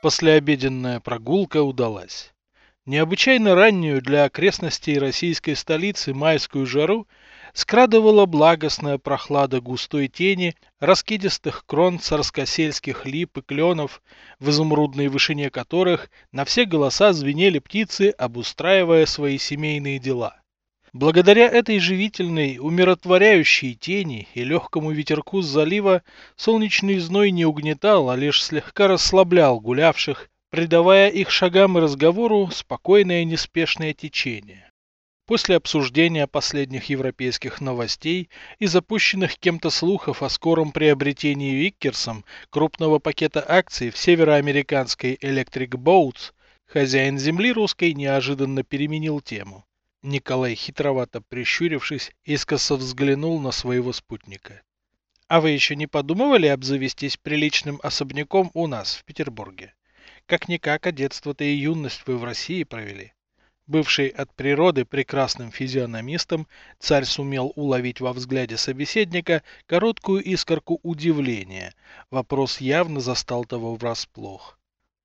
Послеобеденная прогулка удалась. Необычайно раннюю для окрестностей российской столицы майскую жару скрадывала благостная прохлада густой тени, раскидистых крон царскосельских лип и кленов, в изумрудной вышине которых на все голоса звенели птицы, обустраивая свои семейные дела. Благодаря этой живительной, умиротворяющей тени и легкому ветерку с залива солнечный зной не угнетал, а лишь слегка расслаблял гулявших, придавая их шагам и разговору спокойное неспешное течение. После обсуждения последних европейских новостей и запущенных кем-то слухов о скором приобретении Виккерсом крупного пакета акций в североамериканской Electric Boats, хозяин земли русской неожиданно переменил тему. Николай, хитровато прищурившись, искоса взглянул на своего спутника. «А вы еще не подумывали обзавестись приличным особняком у нас, в Петербурге? Как-никак, а детство-то и юность вы в России провели». Бывший от природы прекрасным физиономистом, царь сумел уловить во взгляде собеседника короткую искорку удивления. Вопрос явно застал того врасплох.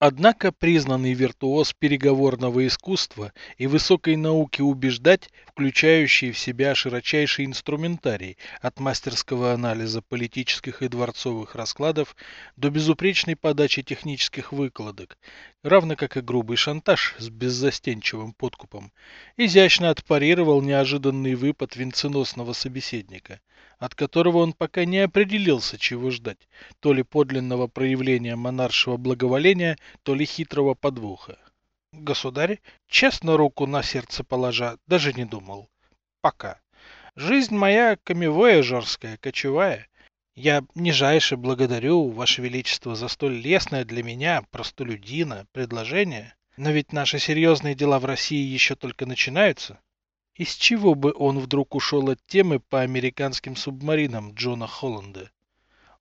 Однако признанный виртуоз переговорного искусства и высокой науки убеждать, включающий в себя широчайший инструментарий от мастерского анализа политических и дворцовых раскладов до безупречной подачи технических выкладок, равно как и грубый шантаж с беззастенчивым подкупом, изящно отпарировал неожиданный выпад венценосного собеседника – от которого он пока не определился, чего ждать, то ли подлинного проявления монаршего благоволения, то ли хитрого подвоха. Государь, честно руку на сердце положа, даже не думал. Пока. Жизнь моя камевое жорская, кочевая. Я нижайше благодарю, Ваше Величество, за столь лестное для меня, простолюдина, предложение. Но ведь наши серьезные дела в России еще только начинаются. Из чего бы он вдруг ушел от темы по американским субмаринам Джона Холланда?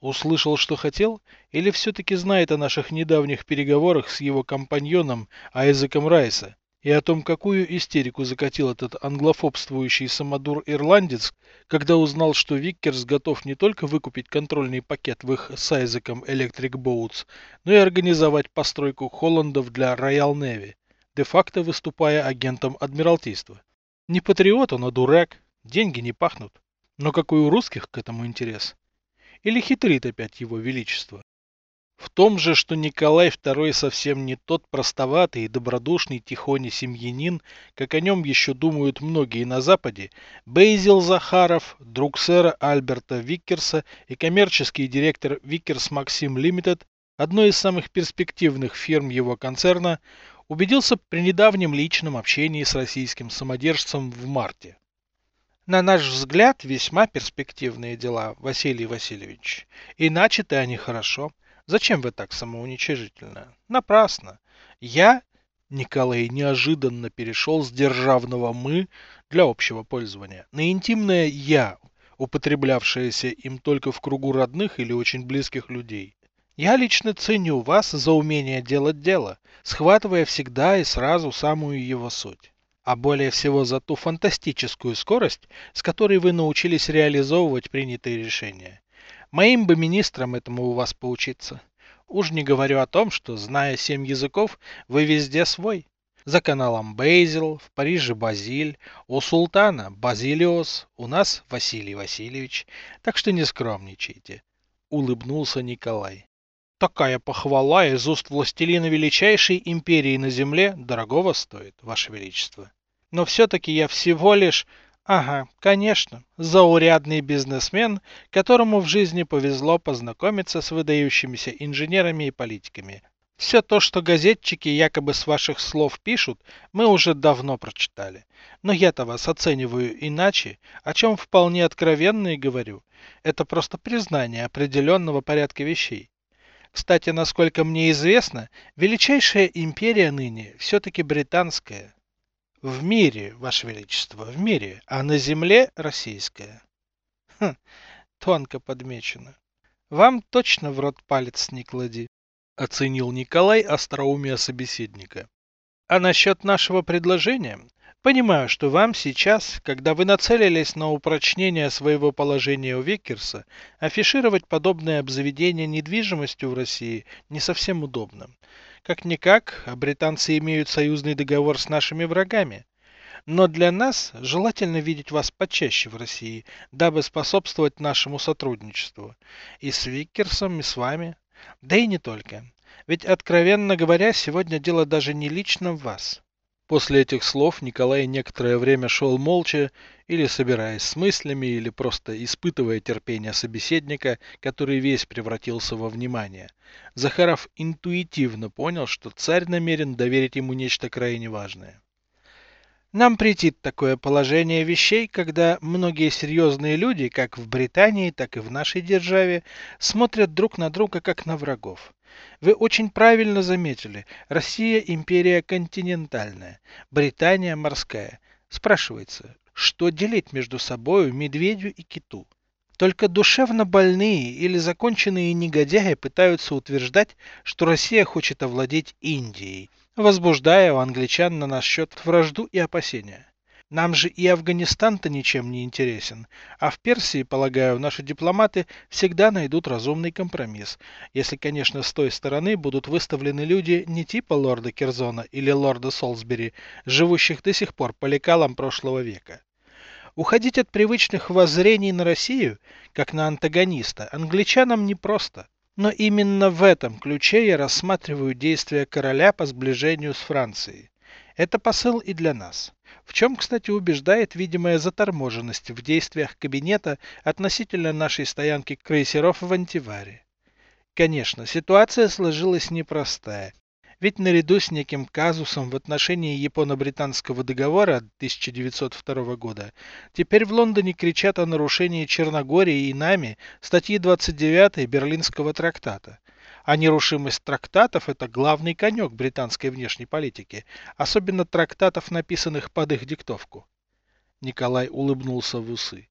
Услышал, что хотел, или все-таки знает о наших недавних переговорах с его компаньоном Айзеком Райса и о том, какую истерику закатил этот англофобствующий самодур-ирландец, когда узнал, что Виккерс готов не только выкупить контрольный пакет в их с Айзеком Electric Boats, но и организовать постройку Холландов для Royal Navy, де-факто выступая агентом Адмиралтейства. Не патриот он, а дурак. Деньги не пахнут. Но какой у русских к этому интерес? Или хитрит опять его величество? В том же, что Николай II совсем не тот простоватый и добродушный тихоний семьянин, как о нем еще думают многие на Западе, Бейзил Захаров, друг сэра Альберта Виккерса и коммерческий директор Виккерс Максим Лимитед, одной из самых перспективных фирм его концерна, убедился при недавнем личном общении с российским самодержцем в марте. На наш взгляд, весьма перспективные дела, Василий Васильевич. Иначе-то они хорошо. Зачем вы так самоуничижительно? Напрасно. Я, Николай неожиданно перешел с державного «мы» для общего пользования на интимное «я», употреблявшееся им только в кругу родных или очень близких людей. Я лично ценю вас за умение делать дело, схватывая всегда и сразу самую его суть. А более всего за ту фантастическую скорость, с которой вы научились реализовывать принятые решения. Моим бы министрам этому у вас поучиться. Уж не говорю о том, что, зная семь языков, вы везде свой. За каналом Бейзил, в Париже Базиль, у султана Базилиос, у нас Василий Васильевич, так что не скромничайте. Улыбнулся Николай. Такая похвала из уст властелина величайшей империи на земле дорогого стоит, Ваше Величество. Но все-таки я всего лишь... Ага, конечно, заурядный бизнесмен, которому в жизни повезло познакомиться с выдающимися инженерами и политиками. Все то, что газетчики якобы с ваших слов пишут, мы уже давно прочитали. Но я-то вас оцениваю иначе, о чем вполне откровенно и говорю. Это просто признание определенного порядка вещей. Кстати, насколько мне известно, величайшая империя ныне все-таки британская. В мире, Ваше Величество, в мире, а на земле российская. Хм, тонко подмечено. Вам точно в рот палец не клади, оценил Николай остроумие собеседника. А насчет нашего предложения, Понимаю, что вам сейчас, когда вы нацелились на упрочнение своего положения у Виккерса, афишировать подобное обзаведение недвижимостью в России не совсем удобно. Как-никак, а британцы имеют союзный договор с нашими врагами. Но для нас желательно видеть вас почаще в России, дабы способствовать нашему сотрудничеству. И с Виккерсом, и с вами. Да и не только. Ведь, откровенно говоря, сегодня дело даже не лично в вас. После этих слов Николай некоторое время шел молча, или собираясь с мыслями, или просто испытывая терпение собеседника, который весь превратился во внимание. Захаров интуитивно понял, что царь намерен доверить ему нечто крайне важное. Нам претит такое положение вещей, когда многие серьезные люди, как в Британии, так и в нашей державе, смотрят друг на друга как на врагов. Вы очень правильно заметили, Россия империя континентальная, Британия морская. Спрашивается, что делить между собою медведю и киту? Только душевно больные или законченные негодяи пытаются утверждать, что Россия хочет овладеть Индией – возбуждая у англичан на наш счет вражду и опасения. Нам же и Афганистан-то ничем не интересен, а в Персии, полагаю, наши дипломаты всегда найдут разумный компромисс, если, конечно, с той стороны будут выставлены люди не типа лорда Керзона или лорда Солсбери, живущих до сих пор по лекалам прошлого века. Уходить от привычных воззрений на Россию, как на антагониста, англичанам непросто. Но именно в этом ключе я рассматриваю действия короля по сближению с Францией. Это посыл и для нас. В чем, кстати, убеждает видимая заторможенность в действиях кабинета относительно нашей стоянки крейсеров в Антиваре. Конечно, ситуация сложилась непростая, ведь наряду с неким казусом в отношении японо-британского договора 1902 года, теперь в Лондоне кричат о нарушении Черногории и нами статьи 29 Берлинского трактата. А нерушимость трактатов – это главный конек британской внешней политики, особенно трактатов, написанных под их диктовку. Николай улыбнулся в усы.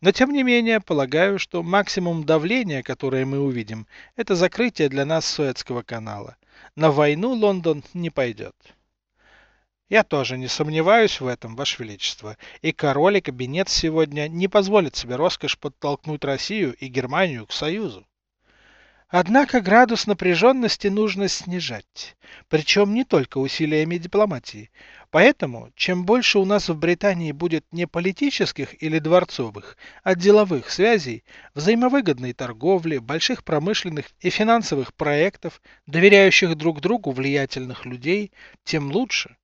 Но тем не менее, полагаю, что максимум давления, которое мы увидим, это закрытие для нас Суэцкого канала. На войну Лондон не пойдет. Я тоже не сомневаюсь в этом, Ваше Величество, и король и кабинет сегодня не позволят себе роскошь подтолкнуть Россию и Германию к союзу. Однако градус напряженности нужно снижать, причем не только усилиями дипломатии. Поэтому, чем больше у нас в Британии будет не политических или дворцовых, а деловых связей, взаимовыгодной торговли, больших промышленных и финансовых проектов, доверяющих друг другу влиятельных людей, тем лучше.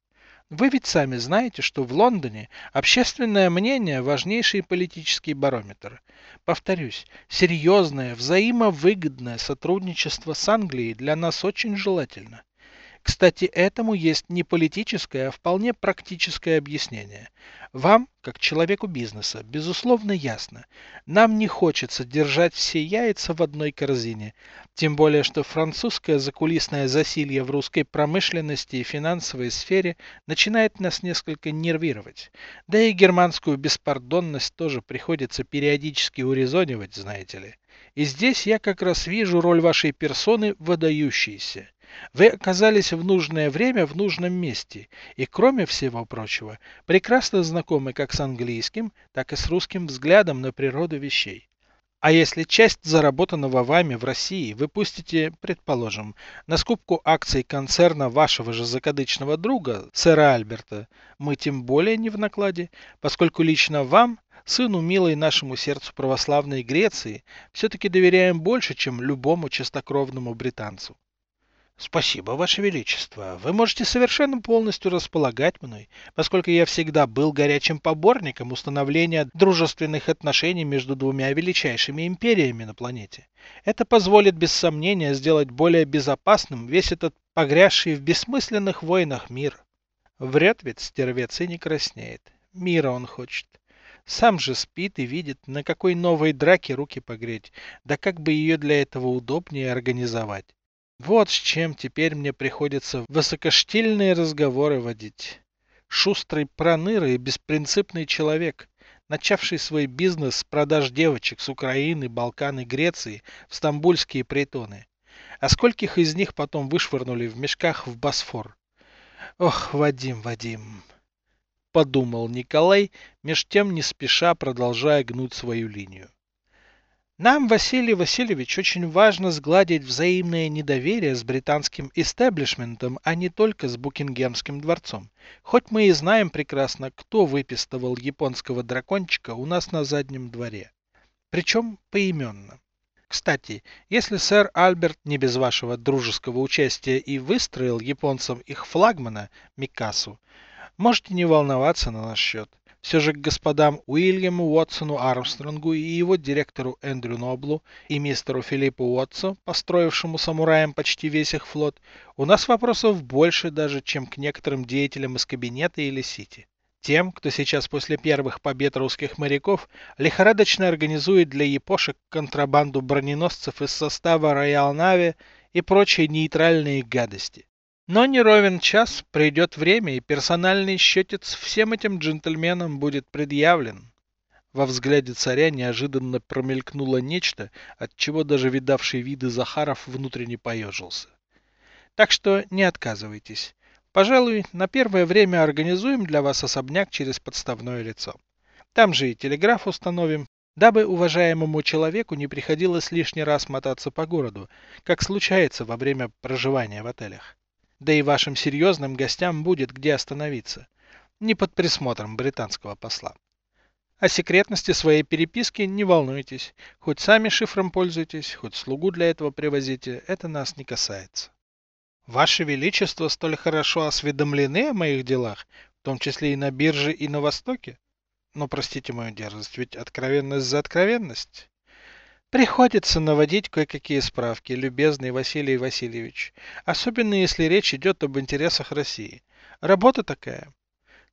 Вы ведь сами знаете, что в Лондоне общественное мнение – важнейший политический барометр. Повторюсь, серьезное, взаимовыгодное сотрудничество с Англией для нас очень желательно. Кстати, этому есть не политическое, а вполне практическое объяснение. Вам, как человеку бизнеса, безусловно ясно, нам не хочется держать все яйца в одной корзине, тем более что французское закулисное засилье в русской промышленности и финансовой сфере начинает нас несколько нервировать. Да и германскую беспардонность тоже приходится периодически урезонивать, знаете ли. И здесь я как раз вижу роль вашей персоны выдающейся. Вы оказались в нужное время в нужном месте и, кроме всего прочего, прекрасно знакомы как с английским, так и с русским взглядом на природу вещей. А если часть заработанного вами в России вы пустите, предположим, на скупку акций концерна вашего же закадычного друга, сэра Альберта, мы тем более не в накладе, поскольку лично вам, сыну милой нашему сердцу православной Греции, все-таки доверяем больше, чем любому чистокровному британцу. Спасибо, Ваше Величество. Вы можете совершенно полностью располагать мной, поскольку я всегда был горячим поборником установления дружественных отношений между двумя величайшими империями на планете. Это позволит без сомнения сделать более безопасным весь этот погрязший в бессмысленных войнах мир. Врет ведь стервец и не краснеет. Мира он хочет. Сам же спит и видит, на какой новой драке руки погреть, да как бы ее для этого удобнее организовать. Вот с чем теперь мне приходится высокоштильные разговоры водить. Шустрый проныра и беспринципный человек, начавший свой бизнес с продаж девочек с Украины, Балкан и Греции в стамбульские притоны. А скольких из них потом вышвырнули в мешках в Босфор? Ох, Вадим, Вадим, подумал Николай, меж тем не спеша продолжая гнуть свою линию. Нам, Василий Васильевич, очень важно сгладить взаимное недоверие с британским истеблишментом, а не только с Букингемским дворцом. Хоть мы и знаем прекрасно, кто выпистывал японского дракончика у нас на заднем дворе. Причем поименно. Кстати, если сэр Альберт не без вашего дружеского участия и выстроил японцам их флагмана Микасу, можете не волноваться на наш счет. Все же к господам Уильяму Уотсону Армстронгу и его директору Эндрю Ноблу и мистеру Филиппу Уотсу, построившему самураям почти весь их флот, у нас вопросов больше даже, чем к некоторым деятелям из кабинета или сити. Тем, кто сейчас после первых побед русских моряков лихорадочно организует для япошек контрабанду броненосцев из состава Роял Нави и прочие нейтральные гадости. Но не ровен час, придет время, и персональный счетец всем этим джентльменам будет предъявлен. Во взгляде царя неожиданно промелькнуло нечто, от чего даже видавший виды Захаров внутренне поежился. Так что не отказывайтесь. Пожалуй, на первое время организуем для вас особняк через подставное лицо. Там же и телеграф установим, дабы уважаемому человеку не приходилось лишний раз мотаться по городу, как случается во время проживания в отелях. Да и вашим серьезным гостям будет где остановиться. Не под присмотром британского посла. О секретности своей переписки не волнуйтесь. Хоть сами шифром пользуйтесь, хоть слугу для этого привозите, это нас не касается. Ваше Величество столь хорошо осведомлены о моих делах, в том числе и на бирже, и на Востоке? Но простите мою дерзость, ведь откровенность за откровенность. Приходится наводить кое-какие справки, любезный Василий Васильевич, особенно если речь идет об интересах России. Работа такая.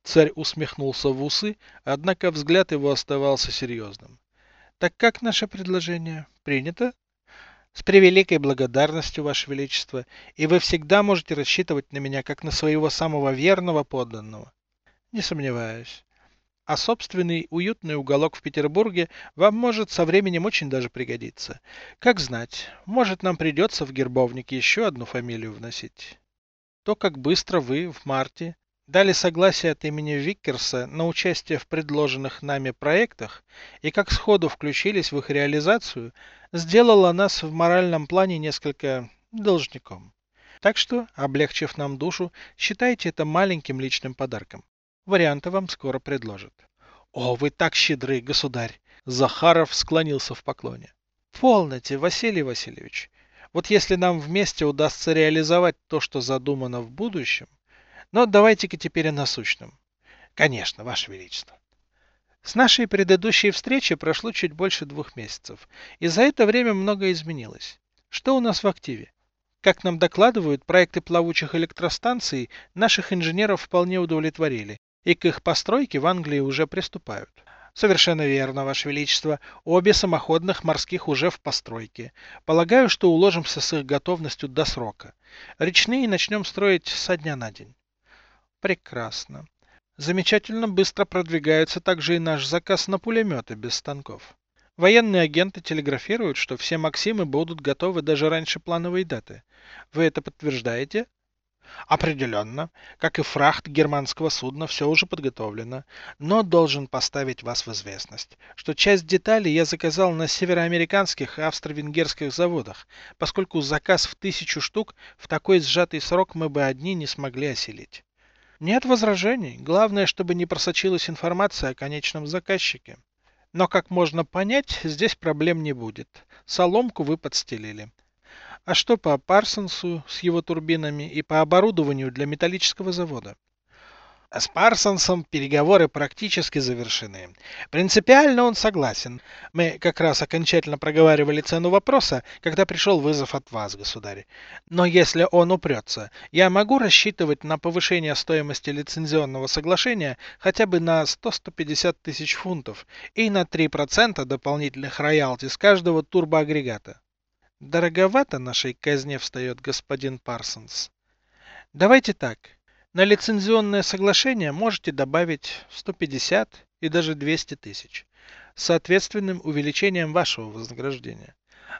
Царь усмехнулся в усы, однако взгляд его оставался серьезным. Так как наше предложение? Принято? С превеликой благодарностью, Ваше Величество, и вы всегда можете рассчитывать на меня как на своего самого верного подданного. Не сомневаюсь а собственный уютный уголок в Петербурге вам может со временем очень даже пригодиться. Как знать, может нам придется в гербовник еще одну фамилию вносить. То, как быстро вы в марте дали согласие от имени Виккерса на участие в предложенных нами проектах и как сходу включились в их реализацию, сделало нас в моральном плане несколько должником. Так что, облегчив нам душу, считайте это маленьким личным подарком. Варианты вам скоро предложат. О, вы так щедры, государь! Захаров склонился в поклоне. Полноте, Василий Васильевич. Вот если нам вместе удастся реализовать то, что задумано в будущем, но давайте-ка теперь о насущном. Конечно, Ваше Величество. С нашей предыдущей встречи прошло чуть больше двух месяцев, и за это время многое изменилось. Что у нас в активе? Как нам докладывают, проекты плавучих электростанций наших инженеров вполне удовлетворили, и к их постройке в Англии уже приступают. Совершенно верно, Ваше Величество. Обе самоходных морских уже в постройке. Полагаю, что уложимся с их готовностью до срока. Речные начнем строить со дня на день. Прекрасно. Замечательно быстро продвигается также и наш заказ на пулеметы без станков. Военные агенты телеграфируют, что все Максимы будут готовы даже раньше плановой даты. Вы это подтверждаете? Определенно, как и фрахт германского судна, все уже подготовлено, но должен поставить вас в известность, что часть деталей я заказал на североамериканских и австро-венгерских заводах, поскольку заказ в тысячу штук в такой сжатый срок мы бы одни не смогли осилить. Нет возражений, главное, чтобы не просочилась информация о конечном заказчике. Но, как можно понять, здесь проблем не будет. Соломку вы подстелили. А что по Парсонсу с его турбинами и по оборудованию для металлического завода? С Парсонсом переговоры практически завершены. Принципиально он согласен. Мы как раз окончательно проговаривали цену вопроса, когда пришел вызов от вас, государь. Но если он упрется, я могу рассчитывать на повышение стоимости лицензионного соглашения хотя бы на 100-150 тысяч фунтов и на 3% дополнительных роялти с каждого турбоагрегата. Дороговато нашей казне встает господин Парсонс. Давайте так. На лицензионное соглашение можете добавить 150 и даже 200 тысяч соответственным увеличением вашего вознаграждения.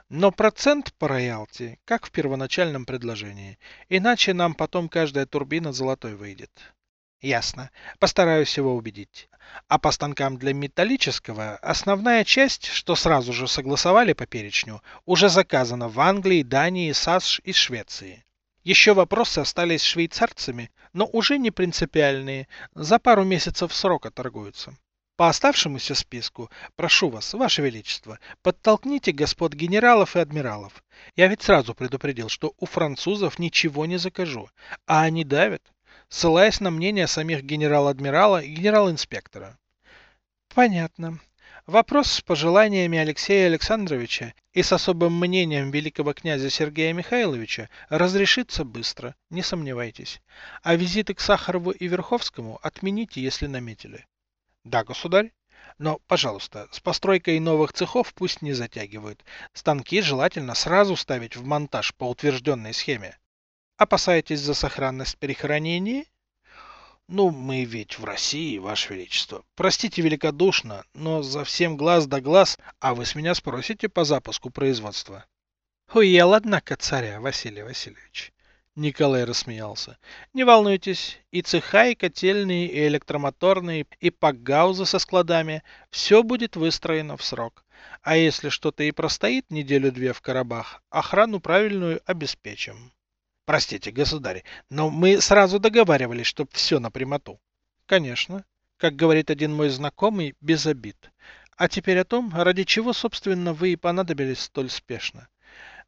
Но процент по роялти, как в первоначальном предложении, иначе нам потом каждая турбина золотой выйдет. Ясно. Постараюсь его убедить. А по станкам для металлического основная часть, что сразу же согласовали по перечню, уже заказана в Англии, Дании, САСШ и Швеции. Еще вопросы остались швейцарцами, но уже не принципиальные, за пару месяцев срока торгуются. По оставшемуся списку, прошу вас, Ваше Величество, подтолкните господ генералов и адмиралов. Я ведь сразу предупредил, что у французов ничего не закажу, а они давят, ссылаясь на мнение самих генерал-адмирала и генерал-инспектора. Понятно. Вопрос с пожеланиями Алексея Александровича и с особым мнением великого князя Сергея Михайловича разрешится быстро, не сомневайтесь. А визиты к Сахарову и Верховскому отмените, если наметили. Да, государь. Но, пожалуйста, с постройкой новых цехов пусть не затягивают. Станки желательно сразу ставить в монтаж по утвержденной схеме. Опасаетесь за сохранность перехоронения? Ну, мы ведь в России, Ваше Величество. Простите великодушно, но за всем глаз да глаз, а вы с меня спросите по запуску производства. Уел, однако, царя, Василий Васильевич. Николай рассмеялся. Не волнуйтесь, и цеха, и котельные, и электромоторные, и пакгаузы со складами, все будет выстроено в срок. А если что-то и простоит неделю-две в Карабах, охрану правильную обеспечим. Простите, государь, но мы сразу договаривались, чтоб все на прямоту. Конечно. Как говорит один мой знакомый, без обид. А теперь о том, ради чего, собственно, вы и понадобились столь спешно.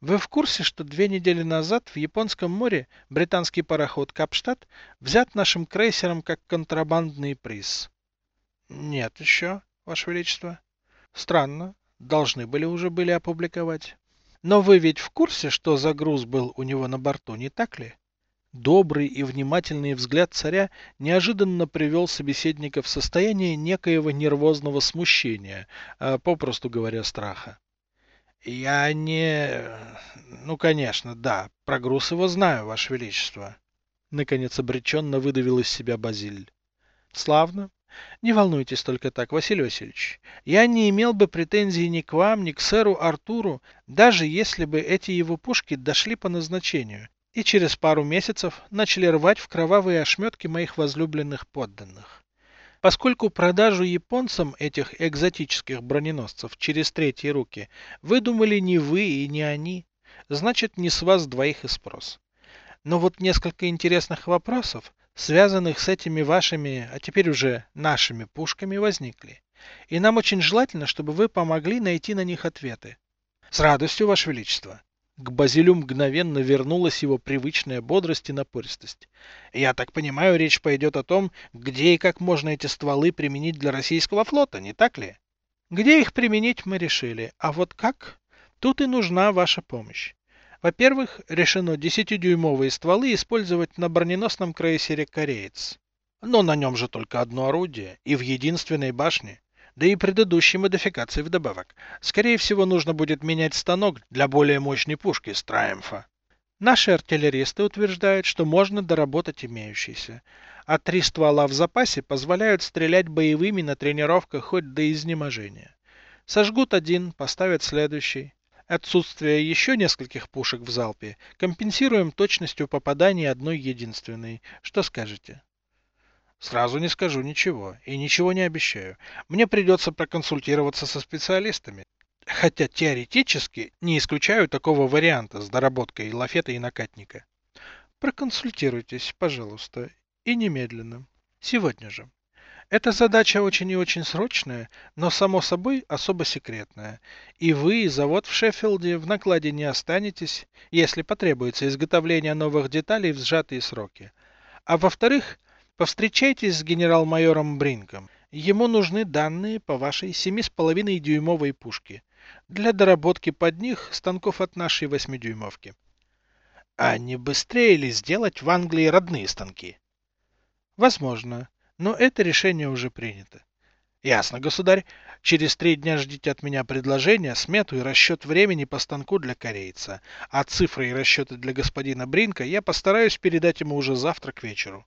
Вы в курсе, что две недели назад в Японском море британский пароход Капштадт взят нашим крейсером как контрабандный приз? Нет еще, Ваше Величество. Странно. Должны были уже были опубликовать. Но вы ведь в курсе, что за груз был у него на борту, не так ли? Добрый и внимательный взгляд царя неожиданно привел собеседника в состояние некоего нервозного смущения, а попросту говоря, страха. Я не... Ну, конечно, да. Про груз его знаю, Ваше Величество. Наконец обреченно выдавил из себя Базиль. Славно. Не волнуйтесь только так, Василий Васильевич. Я не имел бы претензий ни к вам, ни к сэру Артуру, даже если бы эти его пушки дошли по назначению и через пару месяцев начали рвать в кровавые ошметки моих возлюбленных подданных. Поскольку продажу японцам этих экзотических броненосцев через третьи руки выдумали не вы и не они, значит не с вас двоих и спрос. Но вот несколько интересных вопросов, связанных с этими вашими, а теперь уже нашими пушками, возникли. И нам очень желательно, чтобы вы помогли найти на них ответы. С радостью, Ваше Величество. К Базилю мгновенно вернулась его привычная бодрость и напористость. Я так понимаю, речь пойдет о том, где и как можно эти стволы применить для российского флота, не так ли? Где их применить, мы решили. А вот как? Тут и нужна ваша помощь. Во-первых, решено 10-дюймовые стволы использовать на броненосном крейсере «Кореец». Но на нем же только одно орудие, и в единственной башне да и предыдущей модификации вдобавок. Скорее всего, нужно будет менять станок для более мощной пушки с Траемфа. Наши артиллеристы утверждают, что можно доработать имеющиеся, а три ствола в запасе позволяют стрелять боевыми на тренировках хоть до изнеможения. Сожгут один, поставят следующий. Отсутствие еще нескольких пушек в залпе компенсируем точностью попадания одной единственной. Что скажете? Сразу не скажу ничего и ничего не обещаю. Мне придется проконсультироваться со специалистами. Хотя теоретически не исключаю такого варианта с доработкой лафета и накатника. Проконсультируйтесь, пожалуйста, и немедленно. Сегодня же. Эта задача очень и очень срочная, но, само собой, особо секретная. И вы, и завод в Шеффилде в накладе не останетесь, если потребуется изготовление новых деталей в сжатые сроки. А во-вторых, Повстречайтесь с генерал-майором Бринком. Ему нужны данные по вашей 7,5 дюймовой пушке. Для доработки под них станков от нашей 8-дюймовки. А не быстрее ли сделать в Англии родные станки? Возможно, но это решение уже принято. Ясно, государь. Через три дня ждите от меня предложения, смету и расчет времени по станку для корейца. А цифры и расчеты для господина Бринка я постараюсь передать ему уже завтра к вечеру.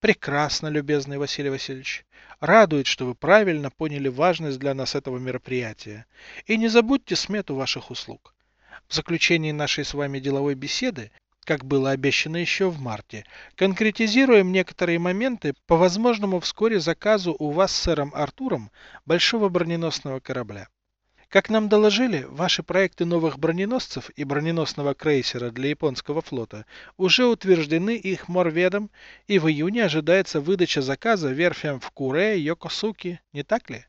Прекрасно, любезный Василий Васильевич. Радует, что вы правильно поняли важность для нас этого мероприятия. И не забудьте смету ваших услуг. В заключении нашей с вами деловой беседы как было обещано еще в марте. Конкретизируем некоторые моменты по возможному вскоре заказу у вас с сэром Артуром большого броненосного корабля. Как нам доложили, ваши проекты новых броненосцев и броненосного крейсера для японского флота уже утверждены их морведом, и в июне ожидается выдача заказа верфям в Куре и Йокосуки, не так ли?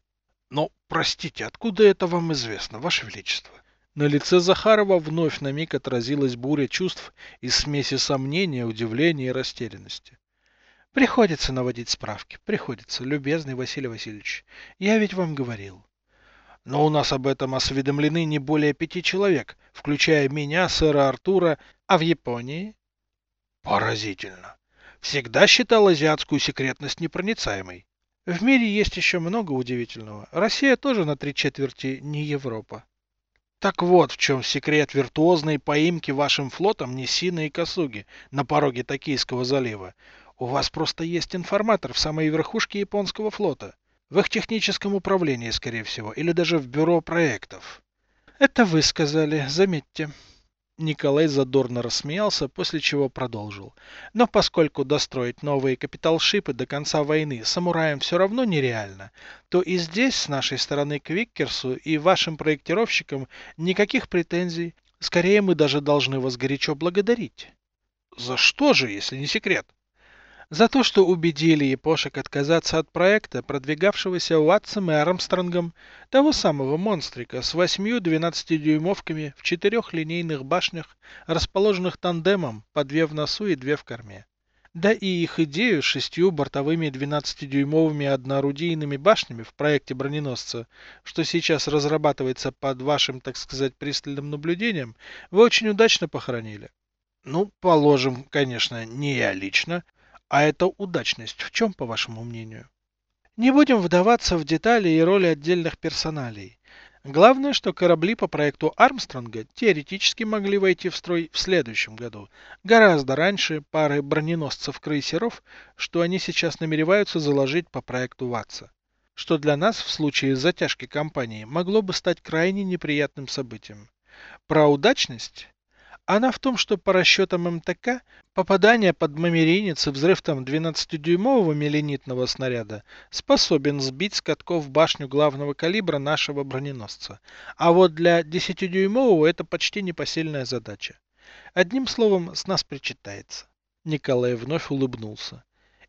Но, простите, откуда это вам известно, Ваше Величество? На лице Захарова вновь на миг отразилась буря чувств из смеси сомнения, удивления и растерянности. Приходится наводить справки, приходится, любезный Василий Васильевич. Я ведь вам говорил. Но у нас об этом осведомлены не более пяти человек, включая меня, сэра Артура, а в Японии? Поразительно. Всегда считал азиатскую секретность непроницаемой. В мире есть еще много удивительного. Россия тоже на три четверти не Европа. Так вот, в чем секрет виртуозной поимки вашим флотом Несина и Косуги на пороге Токийского залива. У вас просто есть информатор в самой верхушке японского флота. В их техническом управлении, скорее всего, или даже в бюро проектов. Это вы сказали, заметьте. Николай задорно рассмеялся, после чего продолжил. Но поскольку достроить новые капиталшипы до конца войны самураям все равно нереально, то и здесь с нашей стороны к Виккерсу и вашим проектировщикам никаких претензий. Скорее мы даже должны вас горячо благодарить. За что же, если не секрет? За то, что убедили япошек отказаться от проекта, продвигавшегося Уатсом и Армстронгом, того самого монстрика с восьмью 12-дюймовками в четырех линейных башнях, расположенных тандемом, по две в носу и две в корме. Да и их идею с шестью бортовыми 12-дюймовыми одноорудийными башнями в проекте броненосца, что сейчас разрабатывается под вашим, так сказать, пристальным наблюдением, вы очень удачно похоронили. Ну, положим, конечно, не я лично, а эта удачность в чем, по вашему мнению? Не будем вдаваться в детали и роли отдельных персоналей. Главное, что корабли по проекту Армстронга теоретически могли войти в строй в следующем году, гораздо раньше пары броненосцев-крейсеров, что они сейчас намереваются заложить по проекту Ватса, что для нас в случае затяжки кампании могло бы стать крайне неприятным событием. Про удачность она в том, что по расчетам МТК попадание под мамеринец и взрыв там 12-дюймового миллинитного снаряда способен сбить с катков башню главного калибра нашего броненосца. А вот для 10-дюймового это почти непосильная задача. Одним словом, с нас причитается. Николай вновь улыбнулся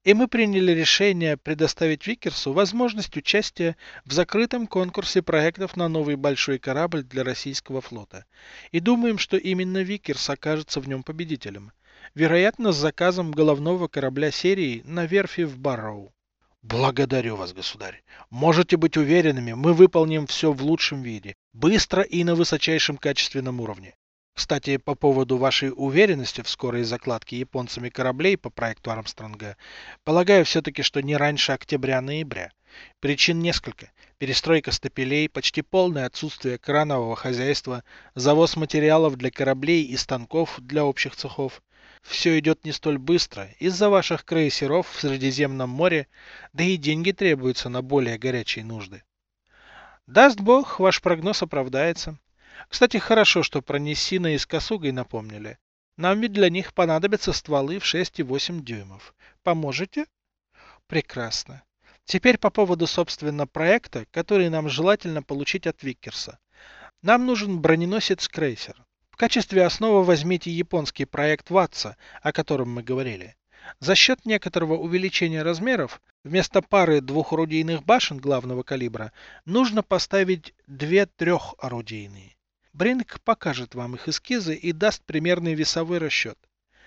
и мы приняли решение предоставить Викерсу возможность участия в закрытом конкурсе проектов на новый большой корабль для российского флота. И думаем, что именно Викерс окажется в нем победителем. Вероятно, с заказом головного корабля серии на верфи в Барроу. Благодарю вас, государь. Можете быть уверенными, мы выполним все в лучшем виде, быстро и на высочайшем качественном уровне. Кстати, по поводу вашей уверенности в скорой закладке японцами кораблей по проекту Армстронга, полагаю все-таки, что не раньше октября-ноября. Причин несколько. Перестройка стапелей, почти полное отсутствие кранового хозяйства, завоз материалов для кораблей и станков для общих цехов. Все идет не столь быстро из-за ваших крейсеров в Средиземном море, да и деньги требуются на более горячие нужды. Даст Бог, ваш прогноз оправдается. Кстати, хорошо, что про Нессина и с напомнили. Нам ведь для них понадобятся стволы в 6 и 8 дюймов. Поможете? Прекрасно. Теперь по поводу, собственно, проекта, который нам желательно получить от Виккерса. Нам нужен броненосец-крейсер. В качестве основы возьмите японский проект Ватса, о котором мы говорили. За счет некоторого увеличения размеров, вместо пары двухорудийных башен главного калибра, нужно поставить две трехорудийные. Бринг покажет вам их эскизы и даст примерный весовой расчет.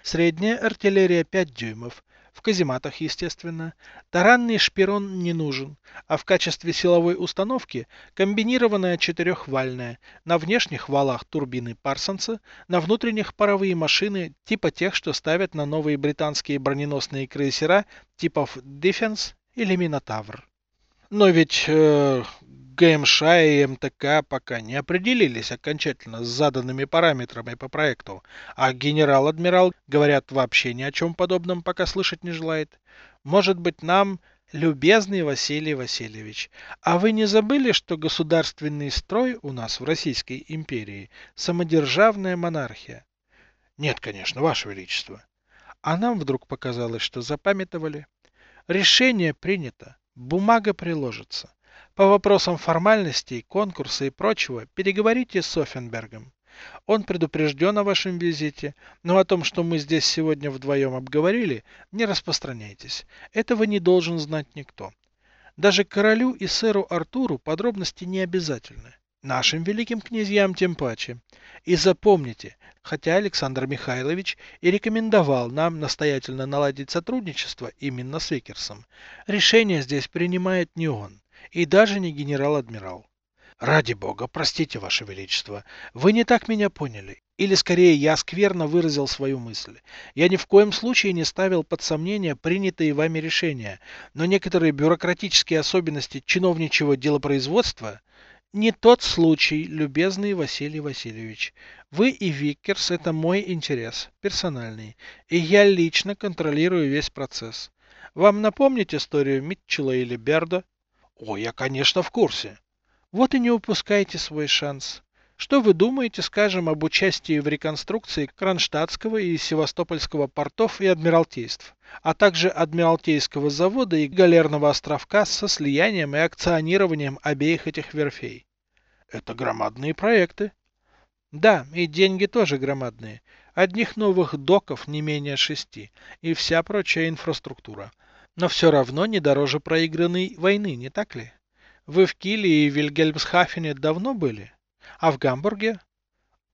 Средняя артиллерия 5 дюймов, в казематах, естественно. Таранный шпирон не нужен, а в качестве силовой установки комбинированная четырехвальная, на внешних валах турбины Парсонса, на внутренних паровые машины типа тех, что ставят на новые британские броненосные крейсера типов Defense или Минотавр. Но ведь э, ГМШ и МТК пока не определились окончательно с заданными параметрами по проекту, а генерал-адмирал, говорят, вообще ни о чем подобном пока слышать не желает. Может быть, нам, любезный Василий Васильевич, а вы не забыли, что государственный строй у нас в Российской империи – самодержавная монархия? Нет, конечно, Ваше Величество. А нам вдруг показалось, что запамятовали. Решение принято, бумага приложится. По вопросам формальностей, конкурса и прочего переговорите с Софенбергом. Он предупрежден о вашем визите, но о том, что мы здесь сегодня вдвоем обговорили, не распространяйтесь. Этого не должен знать никто. Даже королю и сэру Артуру подробности не обязательны. Нашим великим князьям тем паче. И запомните, хотя Александр Михайлович и рекомендовал нам настоятельно наладить сотрудничество именно с Викерсом, решение здесь принимает не он, и даже не генерал-адмирал. Ради бога, простите, ваше величество, вы не так меня поняли. Или скорее я скверно выразил свою мысль. Я ни в коем случае не ставил под сомнение принятые вами решения, но некоторые бюрократические особенности чиновничьего делопроизводства не тот случай, любезный Василий Васильевич. Вы и Виккерс – это мой интерес, персональный, и я лично контролирую весь процесс. Вам напомнить историю Митчелла или Берда? О, я, конечно, в курсе. Вот и не упускайте свой шанс. Что вы думаете, скажем, об участии в реконструкции Кронштадтского и Севастопольского портов и адмиралтейств, а также Адмиралтейского завода и Галерного островка со слиянием и акционированием обеих этих верфей? Это громадные проекты. Да, и деньги тоже громадные. Одних новых доков не менее шести, и вся прочая инфраструктура. Но все равно не дороже проигранной войны, не так ли? Вы в Киле и Вильгельмсхафене давно были? А в Гамбурге?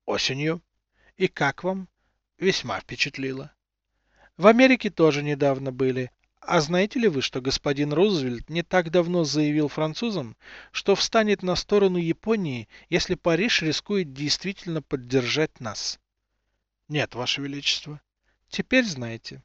Осенью. И как вам? Весьма впечатлило. В Америке тоже недавно были. А знаете ли вы, что господин Рузвельт не так давно заявил французам, что встанет на сторону Японии, если Париж рискует действительно поддержать нас? Нет, Ваше Величество. Теперь знаете.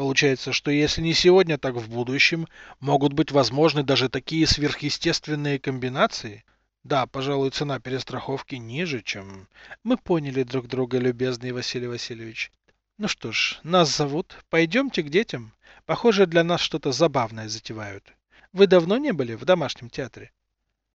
Получается, что если не сегодня, так в будущем могут быть возможны даже такие сверхъестественные комбинации? Да, пожалуй, цена перестраховки ниже, чем... Мы поняли друг друга, любезный Василий Васильевич. Ну что ж, нас зовут. Пойдемте к детям. Похоже, для нас что-то забавное затевают. Вы давно не были в домашнем театре?